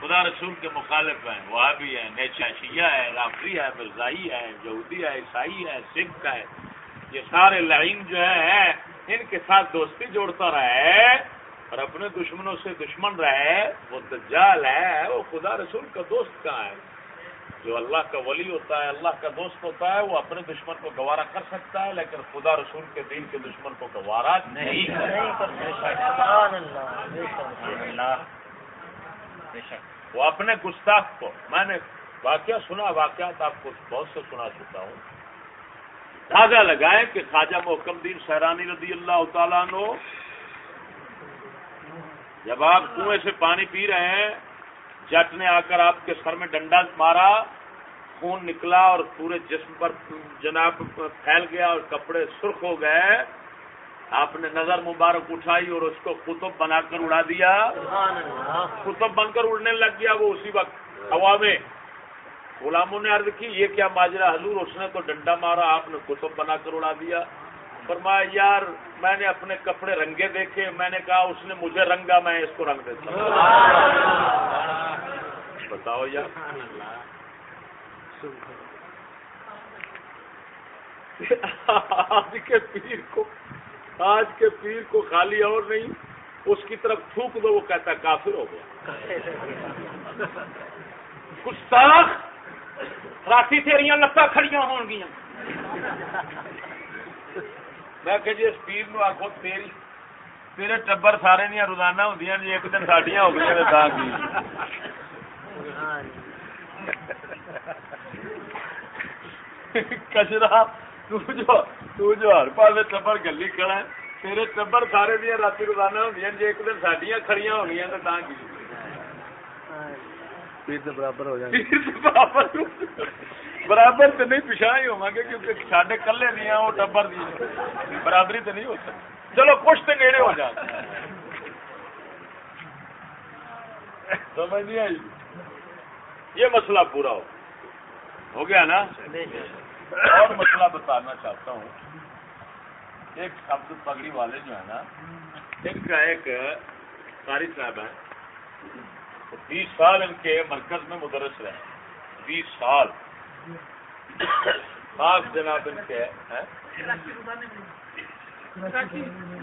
خدا رسول کے مخالف ہیں وہ بھی ہیں، نیچا شیعہ ہے رافری ہے مرزائی ہے یہودی ہے عیسائی ہے سکھ ہے یہ سارے لائن جو ہے ان کے ساتھ دوستی جوڑتا رہے اور اپنے دشمنوں سے دشمن رہے، وہ دجال ہے وہ خدا رسول کا دوست کہاں ہے؟ جو اللہ کا ولی ہوتا ہے، اللہ کا دوست ہوتا ہے، وہ اپنے دشمن کو گوارا کر سکتا ہے، لیکن خدا رسول کے دین کے دشمن کو گوارا نہیں وہ اپنے گستاخ کو، میں نے واقعہ سنا، واقعات آپ کو بہت سے سنا چکا ہوں۔ تازہ لگائے کہ خواجہ محکم دین سیرانی رضی اللہ تعالیٰ نو جب آپ کنویں سے پانی پی رہے ہیں، جٹ نے آ کر آپ کے سر میں ڈنڈا مارا، خون نکلا اور پورے جسم پر جناب پھیل گیا اور کپڑے سرخ ہو گئے۔ آپ نے نظر مبارک اٹھائی اور اس کو قطب بنا کر اڑا دیا۔ قطب بن کر اڑنے لگ گیا وہ اسی وقت ہوا میں غلاموں نے عرض کی، یہ کیا ماجرا حضور، اس نے تو ڈنڈا مارا، آپ نے کتب بنا کر اڑا دیا۔ فرمایا، یار، میں نے اپنے کپڑے رنگے دیکھے، میں نے کہا، اس نے مجھے رنگا، میں اس کو رنگ دیتا بتاؤ یار۔ آج کے پیر کو آج کے پیر کو خالی اور نہیں، اس کی طرف تھوک دو، وہ کہتا کافر ہو گیا۔ کچھ ساخ راتی تیریاں لتاں کھڑیاں ہون گیا میں کہ جی اس پیر نو آخو تیری تیرے ٹبر سارے دیا روزانہ ہوں جی ایک دن ساڈیاں ہو گئی کچرا تو جو ہر پاس ٹبر گلی کھڑا ہے تیرے ٹبر سارے دیا رات روزانہ ہوں جی ایک دن ساڈیاں کھڑیاں ہو کی پیر برابر ہو برابر تو نہیں پچھا ہی ہوا گے کیونکہ ساڈے کلے نہیں ہیں وہ ٹبر دی برابری تو نہیں ہو سکتی چلو کچھ تو نیڑے ہو جاتا سمجھ نہیں آئی یہ مسئلہ پورا ہو ہو گیا نا اور مسئلہ بتانا چاہتا ہوں۔ ایک شبد پگڑی والے جو ہے نا، ان کا ایک قاری صاحب ہے بیس سال ان کے مرکز میں مدرس رہے بیس سال۔ آپ جناب ان کے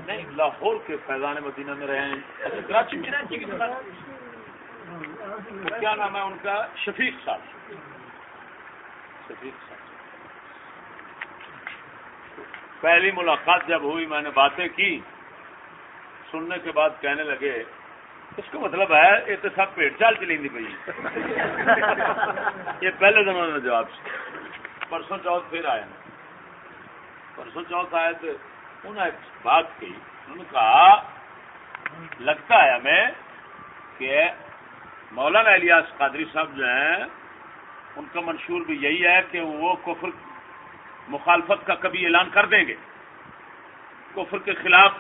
نہیں، لاہور کے فیضان مدینہ میں رہے ہیں۔ اچھا، کراچی میں۔ کیا نام ہے ان کا؟ شفیق صاحب۔ شفیق صاحب۔ پہلی ملاقات جب ہوئی، میں نے باتیں کی، سننے کے بعد کہنے لگے، اس کا مطلب ہے، یہ تو سب پیٹ چال چلی نہیں پی یہ پہلے دنوں میں جواب پرسوں چوتھ پھر آئے پرسوں چوتھ آئے تو انہوں نے ایک بات کی۔ انہوں نے کہا، لگتا ہے ہمیں کہ مولانا الیاس قادری صاحب جو ہیں، ان کا منشور بھی یہی ہے کہ وہ کفر مخالفت کا کبھی اعلان کر دیں گے۔ کفر کے خلاف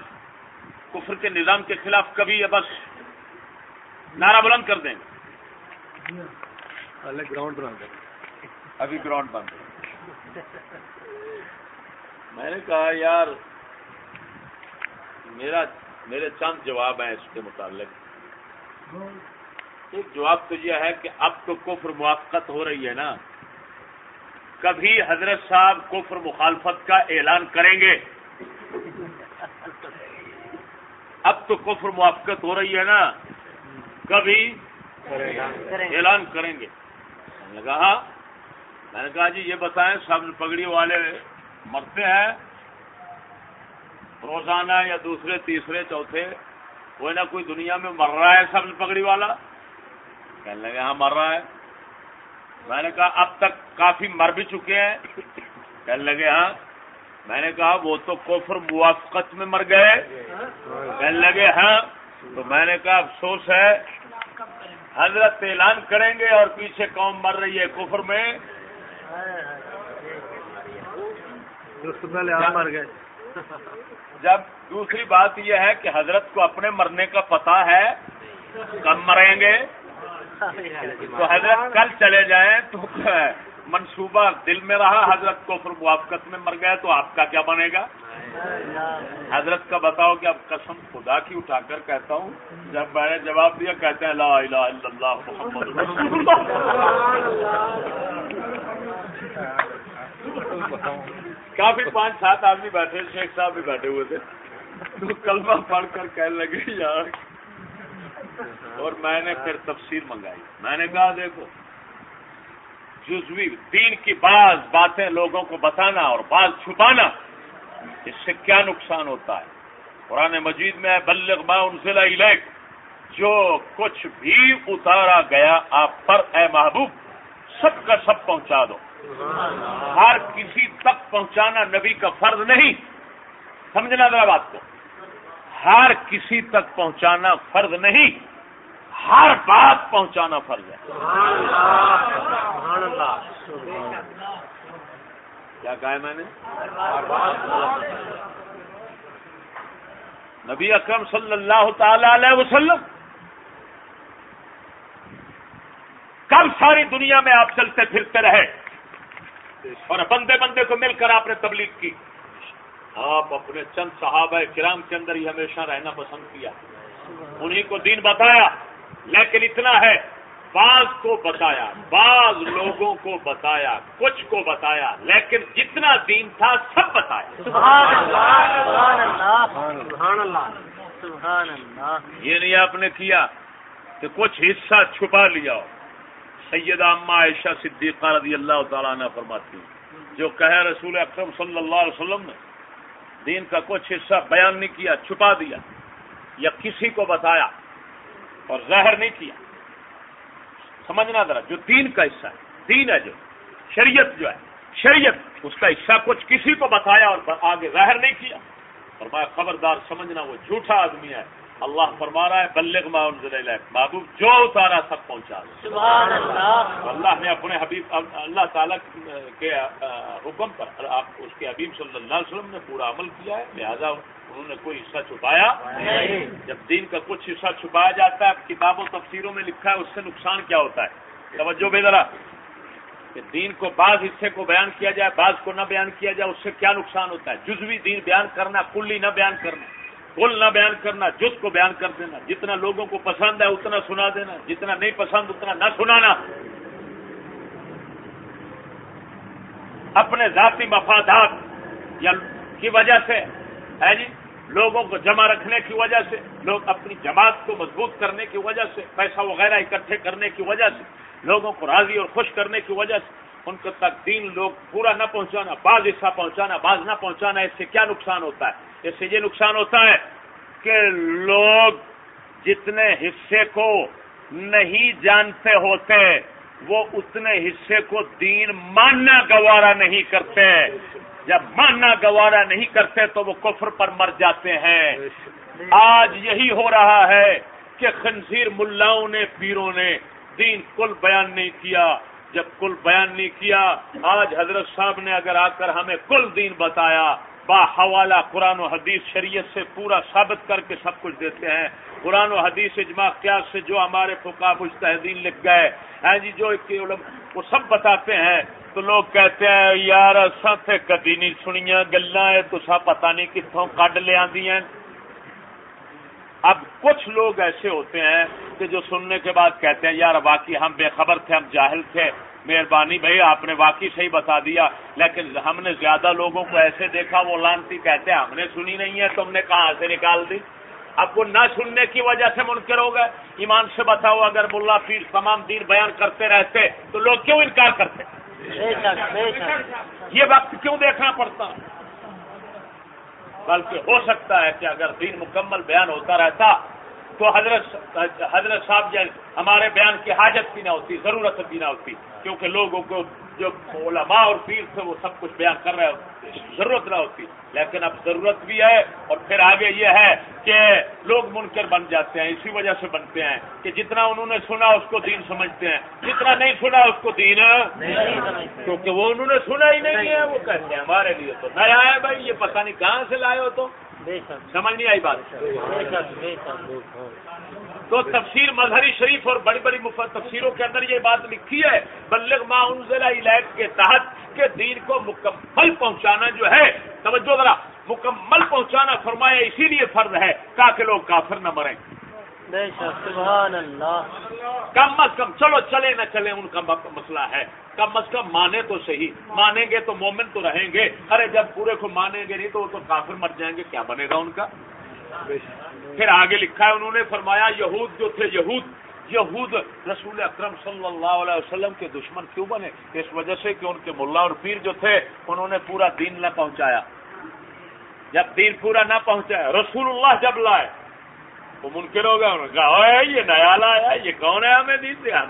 کفر کے نظام کے خلاف کبھی بس نعرہ بلند کر دیں گراؤنڈ بند ابھی گراؤنڈ بند۔ میں نے کہا یار میرا میرے چند جواب ہیں اس کے متعلق۔ ایک جواب تو یہ ہے کہ اب تو کفر موافقت ہو رہی ہے نا۔ کبھی حضرت صاحب کفر مخالفت کا اعلان کریں گے؟ اب تو کفر موافقت ہو رہی ہے نا۔ کبھی اعلان کریں گے۔ میں نے کہا، میں نے کہا جی یہ بتائیں سب پگڑی والے مرتے ہیں۔ روزانہ یا دوسرے، تیسرے، چوتھے، کوئی نہ کوئی دنیا میں مر رہا ہے سب پگڑی والا۔ کہنے لگے ہاں مر رہا ہے۔ میں نے کہا اب تک کافی مر بھی چکے ہیں۔ کہنے لگے ہاں؟ میں نے کہا وہ تو کوفر موافقت میں مر گئے۔ کہنے لگے ہاں؟ تو میں نے کہا افسوس ہے۔ حضرت اعلان کریں گے اور پیچھے قوم مر رہی ہے کفر میں۔ مر گئے۔ جب دوسری بات یہ ہے کہ حضرت کو اپنے مرنے کا پتا ہے کم مریں گے؟ تو حضرت کل چلے جائیں تو منصوبہ دل میں رہا، حضرت کو پھر موافقت میں مر گئے، تو آپ کا کیا بنے گا؟ حضرت کا بتاؤ کہ اب قسم خدا کی اٹھا کر کہتا ہوں، جب میں نے جواب دیا، کہتے ہیں لا الہ الا اللہ محمد رسول کافی پانچ سات آدمی بیٹھے، شیخ صاحب بھی بیٹھے ہوئے تھے۔ تو کلمہ پڑھ کر کہنے لگے، یار اور میں نے پھر تفسیر منگائی۔ میں نے کہا، دیکھو، جزوی دین کی بعض باتیں لوگوں کو بتانا اور بعض چھپانا، اس سے کیا نقصان ہوتا ہے؟ قرآن مجید میں بلغ ما انزل الیک، جو کچھ بھی اتارا گیا، آپ پر اے محبوب، سب کا سب پہنچا دو۔ ہر کسی تک پہنچانا نبی کا فرض نہیں۔ سمجھنا ذرا بات کو۔ ہر کسی تک پہنچانا فرض نہیں، ہر بات پہنچانا فرض ہے۔ کیا کہا ہے میں نے؟ نبی اکرم صلی اللہ تعالی علیہ وسلم۔ کب ساری دنیا میں آپ چلتے پھرتے رہے۔ اور بندے بندے کو مل کر آپ نے تبلیغ کی۔ آپ اپنے چند صحابہ کرام کے اندر ہی ہمیشہ رہنا پسند کیا۔ انہیں کو دین بتایا، لیکن اتنا ہے، بعض کو بتایا، بعض لوگوں کو بتایا، کچھ کو بتایا، لیکن جتنا دین تھا سب بتایا۔ یہ نہیں آپ نے کیا کہ کچھ حصہ چھپا لیا سید اما عائشہ صدیقہ رضی اللہ تعالیٰ نے فرماتی جو کہے رسول اکرم صلی اللہ علیہ وسلم نے دین کا کچھ حصہ بیان نہیں کیا، چھپا دیا یا کسی کو بتایا اور ظاہر نہیں کیا۔ سمجھنا ذرا، جو دین کا حصہ ہے، دین ہے جو، شریعت جو ہے، شریعت، اس کا حصہ کچھ کسی کو بتایا اور آگے ظاہر نہیں کیا۔ اور میں خبردار، سمجھنا وہ جھوٹا آدمی ہے۔ اللہ فرما رہا ہے بلغ ما انزل محبوب جو اتارا سب پہنچا سبحان اللہ۔ اللہ نے اپنے حبیب اللہ تعالیٰ کے حکم پر آپ اس کے حبیب صلی اللہ علیہ وسلم نے پورا عمل کیا ہے لہذا انہوں نے کوئی حصہ چھپایا جب دین کا کچھ حصہ چھپایا جاتا ہے کتابوں تفسیروں میں لکھا ہے اس سے نقصان کیا ہوتا ہے؟ توجہ بے ذرا۔ کہ دین کو بعض حصے کو بیان کیا جائے بعض کو نہ بیان کیا جائے اس سے کیا نقصان ہوتا ہے؟ جزوی دین بیان کرنا کلی نہ بیان کرنا۔ کل نہ بیان کرنا جز کو بیان کر دینا۔ جتنا لوگوں کو پسند ہے اتنا سنا دینا، جتنا نہیں پسند اتنا نہ سنانا۔ اپنے ذاتی مفادات یا کی وجہ سے، ہے جی؟ لوگوں کو جمع رکھنے کی وجہ سے، لوگ اپنی جماعت کو مضبوط کرنے کی وجہ سے، پیسہ وغیرہ اکٹھے کرنے کی وجہ سے، لوگوں کو راضی اور خوش کرنے کی وجہ سے۔ ان کو تک دین لوگ پورا نہ پہنچانا، بعض حصہ پہنچانا، بعض نہ پہنچانا، اس سے کیا نقصان ہوتا ہے؟ اس سے یہ نقصان ہوتا ہے کہ لوگ جتنے حصے کو نہیں جانتے ہوتے، وہ اتنے حصے کو دین ماننا گوارا نہیں کرتے۔ جب ماننا گوارا نہیں کرتے تو وہ کفر پر مر جاتے ہیں۔ آج یہی ہو رہا ہے کہ خنزیر ملاؤں نے، پیروں نے دین کل بیان نہیں کیا۔ جب کل بیان نہیں کیا، آج حضرت صاحب نے اگر آ کر ہمیں کل دین بتایا با حوالہ قرآن و حدیث شریعت سے پورا ثابت کر کے سب کچھ دیتے ہیں۔ قرآن و حدیث اجماع قیاس سے جو ہمارے فقا مجتہدین لکھ گئے ہیں جی جو وہ سب بتاتے ہیں۔ تو لوگ کہتے ہیں، یار سات کدی نہیں سنیا گلا تو سب پتا نہیں کتوں کڈ لیا اب کچھ لوگ ایسے ہوتے ہیں کہ جو سننے کے بعد کہتے ہیں، یار، واقعی ہم بے خبر تھے، ہم جاہل تھے۔ مہربانی بھائی آپ نے واقعی صحیح بتا دیا۔ لیکن ہم نے زیادہ لوگوں کو ایسے دیکھا وہ لانتی کہتے ہیں ہم نے سنی نہیں ہے تم نے کہاں سے نکال دی؟ اب وہ نہ سننے کی وجہ سے منکر ہو گئے۔ ایمان سے بتاؤ اگر ملا پیر تمام دین بیان کرتے رہتے تو لوگ کیوں انکار کرتے؟ یہ وقت کیوں دیکھنا پڑتا؟ بلکہ ہو سکتا ہے کہ اگر دین مکمل بیان ہوتا رہتا تو حضرت حضرت صاحب ہمارے بیان کی حاجت بھی نہ ہوتی ضرورت بھی نہ ہوتی۔ کیونکہ لوگوں کو جو علماء اور پیر تھے وہ سب کچھ بیان کر رہے ہوتے ضرورت نہ ہوتی۔ لیکن اب ضرورت بھی ہے اور پھر آگے یہ ہے کہ لوگ منکر بن جاتے ہیں اسی وجہ سے بنتے ہیں کہ جتنا انہوں نے سنا اس کو دین سمجھتے ہیں۔ جتنا نہیں سنا اس کو دین کیونکہ وہ انہوں نے سنا ہی نہیں ہے وہ کہتے ہیں ہمارے لیے تو نیا ہے بھائی یہ پتہ نہیں کہاں سے لائے ہو تو سمجھ نہیں آئی بات؟ تو تفسیر مظہری شریف اور بڑی بڑی مفت تفسیروں کے اندر یہ بات لکھی ہے بلغ انزل الیک کے تحت کے دین کو مکمل پہنچانا جو ہے توجہ ذرا مکمل پہنچانا فرمایا اسی لیے فرض ہے تاکہ لوگ کافر نہ مریں۔ سبحان اللہ۔ کم از کم چلو چلے نہ چلے ان کا مسئلہ ہے۔ کم از کم مانے تو صحیح مانیں گے تو مومن تو رہیں گے۔ ارے جب پورے کو مانیں گے نہیں تو وہ تو کافر مر جائیں گے کیا بنے گا ان کا؟ پھر آگے لکھا ہے، انہوں نے فرمایا، یہود جو تھے، یہود یہود رسول اکرم صلی اللہ علیہ وسلم کے دشمن کیوں بنے؟ اس وجہ سے کہ ان کے ملا اور پیر جو تھے، انہوں نے پورا دین نہ پہنچایا۔ جب دین پورا نہ پہنچایا، رسول اللہ جب لائے، وہ منکر ہو گیا انہوں نے کہا یہ نیا لایا یہ کون ہے ہمیں دین دیا؟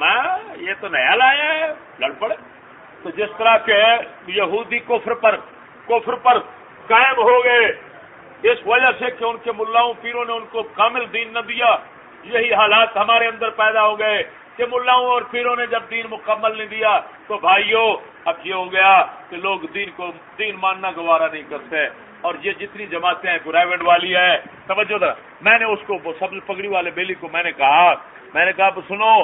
یہ تو نیا لایا ہے، لڑ پڑے۔ تو جس طرح کے یہودی کفر پر کفر پر قائم ہو گئے اس وجہ سے کہ ان کے ملاؤں پیروں نے ان کو کامل دین نہ دیا۔ یہی حالات ہمارے اندر پیدا ہو گئے کہ ملاؤں اور پیروں نے جب دین مکمل نہیں دیا تو بھائیوں اب یہ ہو گیا کہ لوگ دین کو دین ماننا گوارا نہیں کرتے۔ اور یہ جتنی جماعتیں ہیں پرائیویٹ والی ہے۔ توجہ ذرا، میں نے اس کو سب پگڑی والے بیلی کو میں نے کہا، میں نے کہا سنو،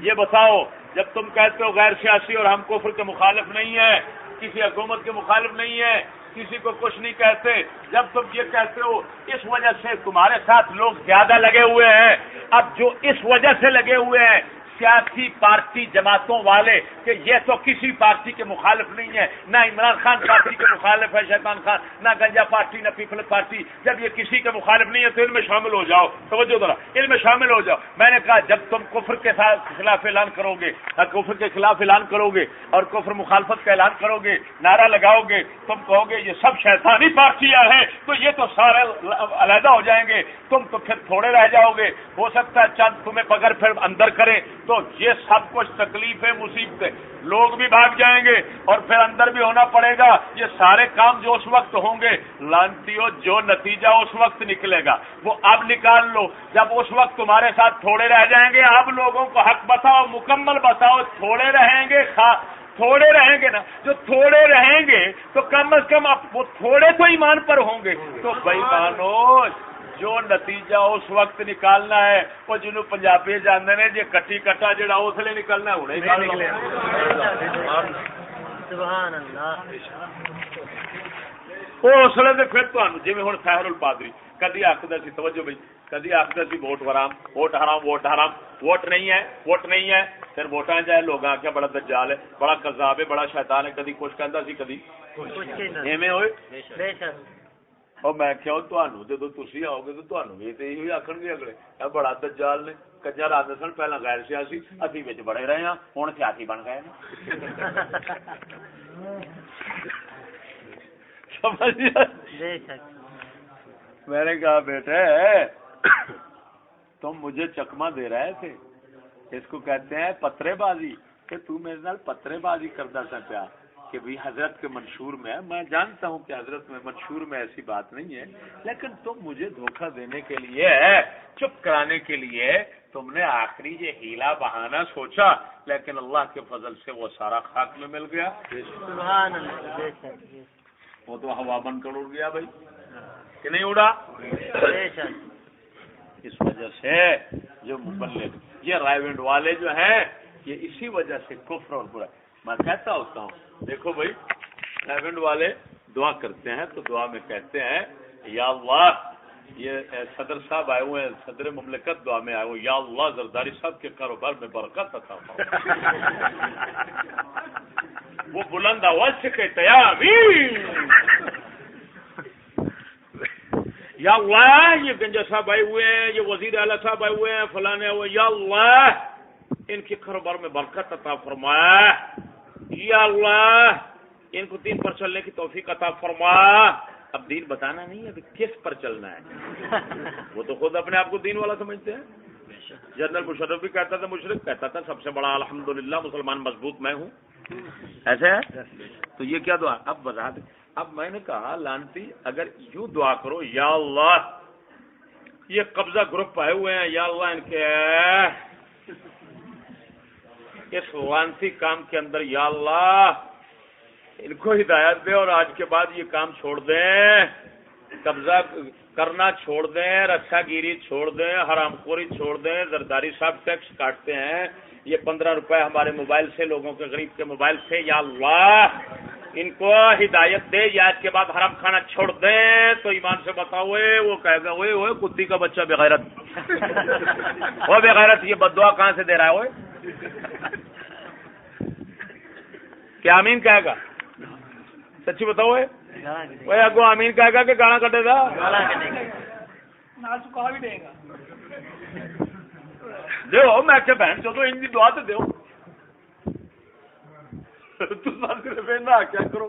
یہ بتاؤ، جب تم کہتے ہو غیر سیاسی اور ہم کفر کے مخالف نہیں ہے کسی حکومت کے مخالف نہیں ہے کسی کو کچھ نہیں کہتے۔ جب تم یہ کہتے ہو، اس وجہ سے تمہارے ساتھ لوگ زیادہ لگے ہوئے ہیں۔ اب جو اس وجہ سے لگے ہوئے ہیں سیاسی پارٹی جماعتوں والے کہ یہ تو کسی پارٹی کے مخالف نہیں ہے، نہ عمران خان پارٹی کے مخالف ہے، شیطان خان، نہ گنجا پارٹی، نہ پیپلز پارٹی۔ جب یہ کسی کے مخالف نہیں ہے تو ان میں شامل ہو جاؤ۔ توجہ ذرا ان میں شامل ہو جاؤ۔ میں نے کہا، جب تم کفر کے خلاف اعلان کرو گے کفر کے خلاف اعلان کرو گے اور کفر مخالفت کا اعلان کرو گے، نعرہ لگاؤ گے، تم کہو گے، یہ سب شیطانی پارٹیاں ہیں، تو یہ تو سارے علیحدہ ہو جائیں گے۔ تم تو پھر تھوڑے رہ جاؤ گے۔ ہو سکتا ہے چند تمہیں پکڑ پھر اندر کریں تو یہ سب کچھ تکلیف ہے مصیبتیں لوگ بھی بھاگ جائیں گے اور پھر اندر بھی ہونا پڑے گا۔ یہ سارے کام جو اس وقت ہوں گے لانتی ہو جو نتیجہ اس وقت نکلے گا، وہ اب نکال لو۔ جب اس وقت تمہارے ساتھ تھوڑے رہ جائیں گے، اب لوگوں کو حق بتاؤ، مکمل بتاؤ، تھوڑے رہیں گے تھوڑے رہیں گے نا۔ جو تھوڑے رہیں گے، تو کم از کم وہ تھوڑے تو ایمان پر ہوں گے۔ تو بھائی مانوش جو نتیجہ اس وقت نکالنا ہے وہ جنوب پنجابی جانے نے جی کٹی کٹا جڑا اس لیے نکلنا ہوں نکلے۔ اس لیے پھر تمہیں جی ہوں خیر الپادری کدی آخر سی توجہ بھائی کدی آخر سی ووٹ حرام ووٹ حرام ووٹ حرام ووٹ نہیں ہے ووٹ نہیں ہے۔ پھر ووٹاں جائے لوگ آخیا بڑا دجال ہے بڑا کزاب ہے بڑا شیطان ہے کدی کچھ کہہ سی کدی ایویں ہوئے؟ اور میں کیا جدو تھی آؤ گے تو بھی یہ آخ گے اگلے۔ بڑا دجال نے کجا آدھے سن پہلا غیر سیاسی ابھی بچ بڑے رہے ہیں ہوں سیاسی بن گئے میں نے کہا بیٹے تم مجھے چکما دے رہے تھے۔ اس کو کہتے ہیں پترے بازی۔ کہ تو میرے نال پترے بازی کرتا سا پیا۔ کہ بھی حضرت کے منشور میں ہے۔ میں جانتا ہوں کہ حضرت میں منشور میں ایسی بات نہیں ہے لیکن تم مجھے دھوکہ دینے کے لیے چپ کرانے کے لیے تم نے آخری یہ ہیلا بہانا سوچا لیکن اللہ کے فضل سے وہ سارا خاک میں مل گیا۔ وہ تو ہوا بن کر اڑ گیا بھائی کہ نہیں اڑا؟ اس وجہ سے جو مبلغ یہ رائے والے جو ہیں یہ اسی وجہ سے کفر اور برا۔ میں کہتا ہوتا ہوں، دیکھو بھائی ایونٹ والے دعا کرتے ہیں، تو دعا میں کہتے ہیں، یا اللہ، یہ صدر صاحب آئے ہوئے ہیں، صدر مملکت دعا میں آئے ہوئے یا اللہ، زرداری صاحب کے کاروبار میں برکت عطا وہ بلند آواز سے کہتے یا اللہ، یہ گنجا صاحب آئے ہوئے ہیں، یہ وزیر اعلیٰ صاحب آئے ہوئے ہیں فلانے ہوئے یا اللہ، ان کے کاروبار میں برکت عطا فرمایا یا اللہ، ان کو دین پر چلنے کی توفیق عطا فرما۔ اب دین بتانا نہیں ہے ابھی کس پر چلنا ہے۔ وہ تو خود اپنے آپ کو دین والا سمجھتے ہیں۔ جنرل مشرف بھی کہتا تھا، مشرف کہتا تھا، سب سے بڑا الحمدللہ مسلمان مضبوط میں ہوں۔ ایسے ہے؟ تو یہ کیا دعا؟ اب بتا دیں اب میں نے کہا، لانتی، اگر یوں دعا کرو، یا اللہ، یہ قبضہ گروپ آئے ہوئے ہیں، یا اللہ ان کے اس وانسی کام کے اندر یا اللہ ان کو ہدایت دے اور آج کے بعد یہ کام چھوڑ دیں۔ قبضہ کرنا چھوڑ دیں رکشا گیری چھوڑ دیں حرام خوری چھوڑ دیں زرداری صاحب ٹیکس کاٹتے ہیں۔ یہ پندرہ روپے ہمارے موبائل سے لوگوں کے غریب کے موبائل سے یا اللہ ان کو ہدایت دے یا اس کے بعد حرام کھانا چھوڑ دے تو ایمان سے بتاؤ وہ کہے گا اوے اوے کتی کا بچہ بغیرت وہ بغیرت یہ بدعا کہاں سے دے رہا ہے؟ اوے کیا امین کہے گا؟ سچی بتاؤ اوے اگو امین کہے گا کہ گانا کٹے گا؟ دیو میں کہ بہن چلو ان کی دعا تو دیو نہ کیا کرو۔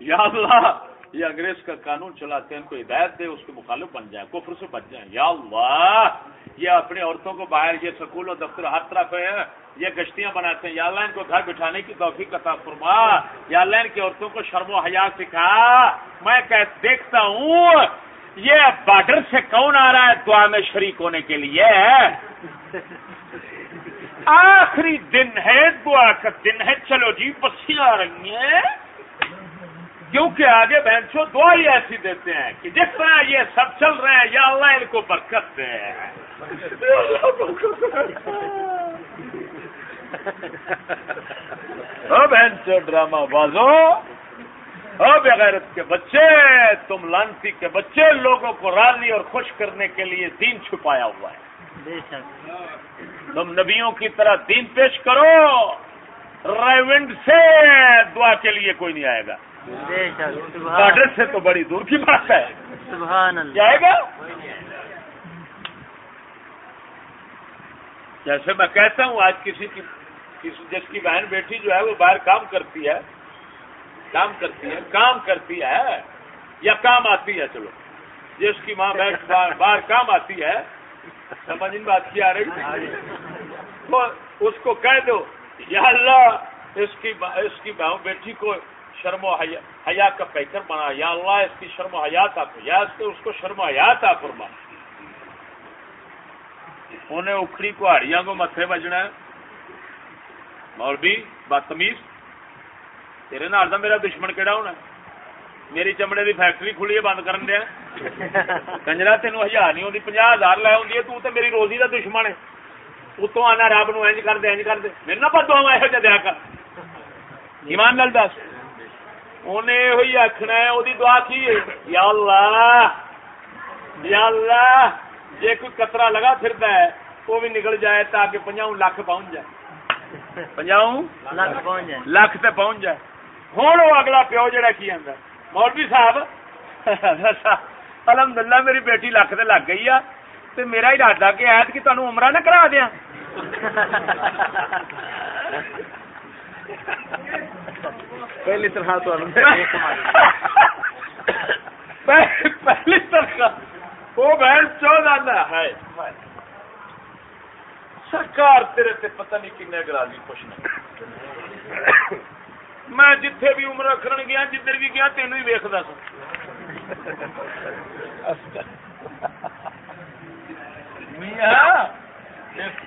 یا اللہ یہ انگریز کا قانون چلاتے ہیں، ان کو ہدایت دے، اس کے مخالف بن جائیں، کفر سے بچ جائیں۔ یا اللہ، یہ اپنی عورتوں کو باہر، یہ سکول اور دفتر ہر طرف ہے یہ گشتیاں بناتے ہیں۔ یا اللہ، ان کو گھر بٹھانے کی توفیق عطا فرما۔ یا اللہ، ان کی عورتوں کو شرم و حیا سکھا۔ میں کہ دیکھتا ہوں، یہ بارڈر سے کون آ رہا ہے دعا میں شریک ہونے کے لیے؟ آخری دن ہے، دعا کا دن ہے۔ چلو جی بسیاں آ رہی ہیں۔ کیونکہ آگے بہن چو دعا ہی ایسی دیتے ہیں کہ جس طرح یہ سب چل رہے ہیں یا اللہ ان کو برکت دے۔ بہن چو ڈرامہ بازو۔ بغیرت کے بچے تم لانسی کے بچے لوگوں کو راضی اور خوش کرنے کے لیے دین چھپایا ہوا ہے۔ تم نبیوں کی طرح دین پیش کرو۔ ریونڈ سے دعا کے لیے کوئی نہیں آئے گا۔ بارڈر سے تو بڑی دور کی بات ہے۔ جائے گا؟ جیسے میں کہتا ہوں آج کسی کی جس کی بہن بیٹی جو ہے وہ باہر کام کرتی ہے۔ کام کرتی ہے کام کرتی ہے یا کام آتی ہے چلو۔ جس کی ماں باہر کام آتی ہے سمجھ میں بات کی آ رہی؟ تو اس کو کہہ دو یا اللہ اس کی اس کی بہو بیٹی کو شرم و حیا کا پیکر بنا. یا اللہ اس کی شرم و حیات آپ یا اس کو شرم و حیات آپ فرما. انہیں اکھڑی کہاڑیاں کو متے بجنا ہے. مولوی بدتمیز. تیرے نال میرا دشمن کہڑا ہونا میری چمڑے دی فیکٹری کھلی ہے بند کرن دیا کنجرا تین ہزار نہیں آتی پناہ ہزار لے آئی تو تے میری روزی کا دشمن ہے. اتوں آنا رب نو کر دے کر دے. میرے نہ میں یہ دیا کر. ایمان نال دس. انہیں یہ آخنا ہے وہ دعا کی یا اللہ یا اللہ جی کوئی کترا لگا پھرتا ہے وہ بھی نکل جائے تاکہ پنجاؤں لاکھ پہنچ جائے پنجاؤں لاکھ تے پہنچ جائے ہوں وہ اگلا پیو جہا کی آتا مولوی صاحب الحمد للہ میری بیٹی لکھ سے لگ گئی ہے میرا ارادہ کہ ایت کہ تمہیں عمرہ نہ کرا دیا پہلی طرح پہلی طرح۔ وہ بہن چودہ ہے۔ سرکار تیرے تے پتہ نہیں کن گرالی خوش نہیں۔ میں جتھے بھی عمر رکھن گیا جدھر بھی گیا تینوں ہی ویکتا سا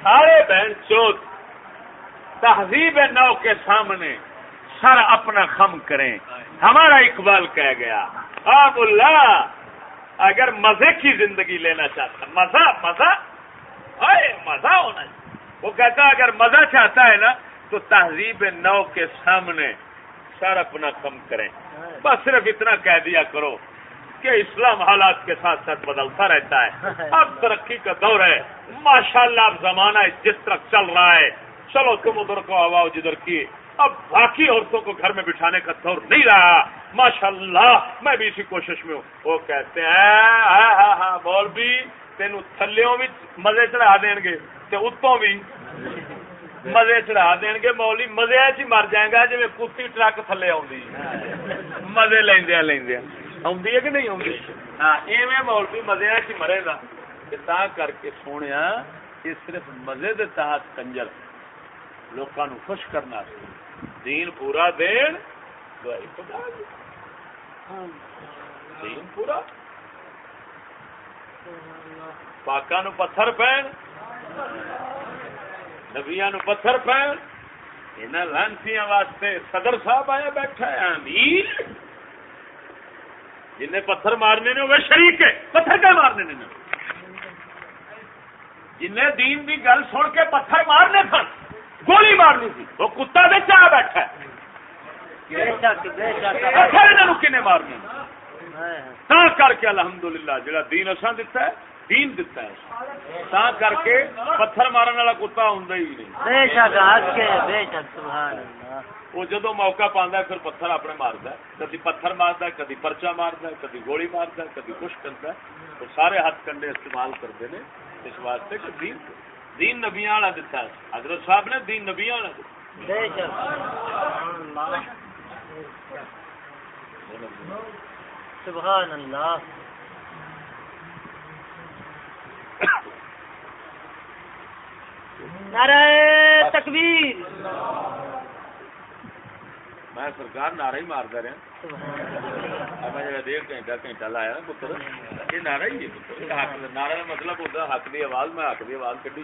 سارے بہن چوت تہذیب نو کے سامنے۔ سر اپنا خم کریں۔ ہمارا اقبال کہہ گیا آپ اللہ، اگر مزے کی زندگی لینا چاہتا مزہ مزہ مزہ ہونا وہ کہتا اگر مزہ چاہتا ہے نا، تو تہذیب نو کے سامنے سر اپنا کم کریں۔ بس صرف اتنا کہہ دیا کرو کہ اسلام حالات کے ساتھ ساتھ بدلتا رہتا ہے۔ اب ترقی کا دور ہے۔ ماشاء اللہ اب زمانہ جس طرح چل رہا ہے۔ چلو تم ادھر کو آواؤ جدھر کی اب باقی عورتوں کو گھر میں بٹھانے کا دور نہیں رہا۔ ماشاء اللہ میں بھی اسی کوشش میں ہوں۔ وہ کہتے ہیں ہاں ہاں ہاں بول بھی تین تھلیوں بھی مزے چڑھا دیں گے تے اتوں بھی مزے چڑھا دیں گے۔ مولی، مزے چ مر جائے گا جی کتی ٹرک تھلے آدھی مزے لیندیا لیندیا آدھی ہے کہ نہیں آدھی ہاں ایویں مولوی مزے چ مرے گا۔ تا کر کے سونے یہ صرف مزے دے تحت کنجر لوگوں خوش کرنا۔ دین پورا دین دین پورا۔ پاکا نو پتھر پہن۔ نبیا نو پتھر پہن۔ ان لانسیاں واسطے صدر صاحب آیا بیٹھا ہے امیر جن پتھر مارنے نے، وہ شریک ہے۔ پتھر کیا مارنے نے؟ جن دین کی گل سن کے پتھر مارنے سن۔ گولی مارنی تھی۔ وہ کتا بچ آ بیٹھا ہے۔ مارنے ہائے تا کر کے الحمدللہ جڑا دین اساں دتا ہے دین دتا ہے۔ تا کر کے پتھر مارن والا کتا ہوندا ہی نہیں۔ بے شک حق کے بے شک سبحان اللہ۔ وہ جدو موقع پاندا ہے پھر پتھر اپنے ماردا ہے۔ کدی پتھر ماردا ہے کدی پرچا ماردا ہے کدی گولی ماردا ہے کدی کچھ کرتا ہے۔ تو سارے ہاتھ کنڈے استعمال کرتے ہیں اس واسطے کہ دین دین نبیاں والا دتا حضرت صاحب نے دین نبیاں والا دتا بے شک۔ سبحان اللہ۔ سبحان اللہ نعرہ تکبیر۔ میں سرکار نعرہ ہی مارتا رہا۔ سبحان گھنٹہ لایا نا یہ ہی کا مطلب ہوتا حق کی آواز میں حق دی آواز کڈی